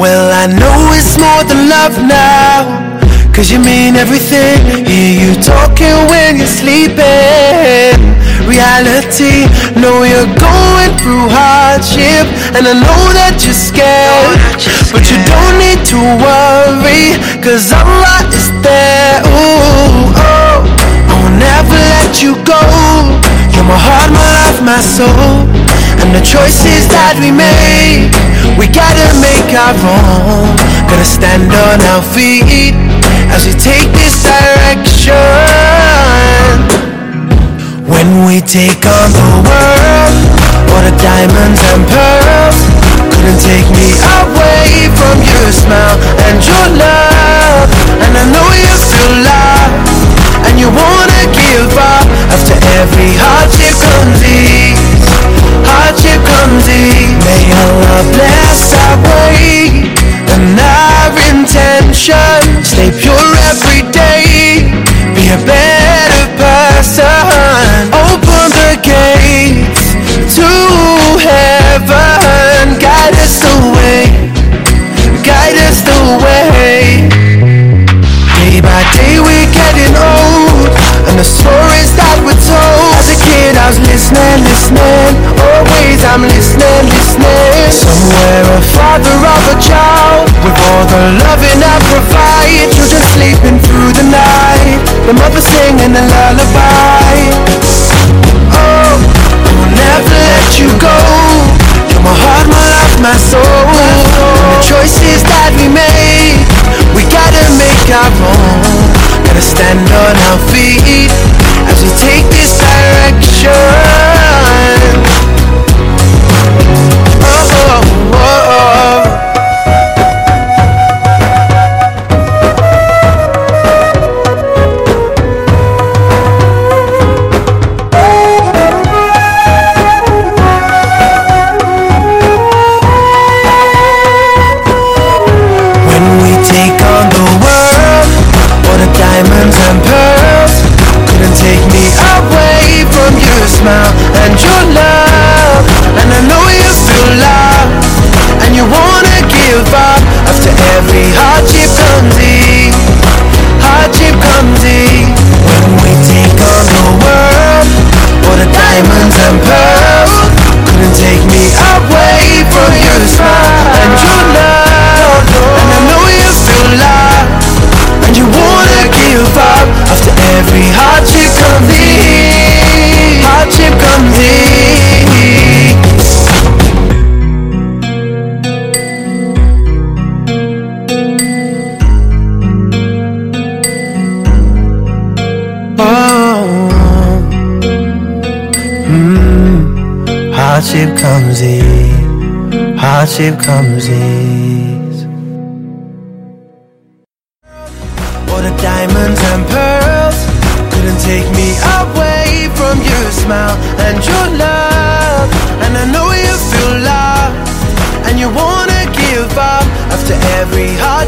Well, I know it's more than love now. Cause you mean everything. Hear you talking when you're sleeping. Reality, know you're going through hardship. And I know that you're scared. But you don't need to worry. Cause Allah is there. Ooh, oh. I will never let you go. You're my heart, my life, my soul. And the choices that we make, we gotta make our own. Gotta stand on our feet as we take this direction. When we take on the world, intention. Stay pure every day. Be a better person. Open the gates to heaven. I provide Children sleeping through the night. The mother singing a lullaby. Oh, I will never let you go. You're my heart, my life, my soul. The choices that we make We gotta make our own. Gotta stand on our feet As we take this direction hardship comes in, hardship comes in. All the diamonds and pearls couldn't take me away from your smile and your love. And I know you feel love, and you wanna give up after every heart.